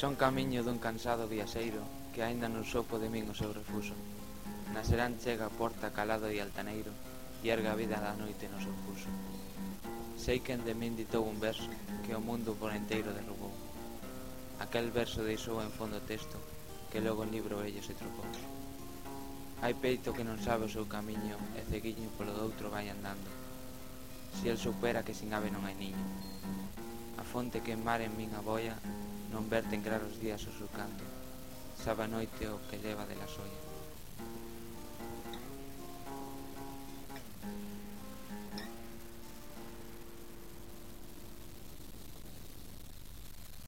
Son camiño dun cansado viaxeiro que aínda non soupo de min o seu refuso. Na serán chega a porta calado e altaneiro e erga a vida da noite no seu curso. Sei que de min ditou un verso que o mundo por enteiro derrubou. Aquel verso deixou en fondo texto que logo o libro ello se trocou. Hai peito que non sabe o seu camiño e ceguiño polo doutro vai andando. Se el supera que sin ave non hai niño fonte que en mar en min aboia non verte en claros días o seu canto. Sabe a noite o que leva de la soia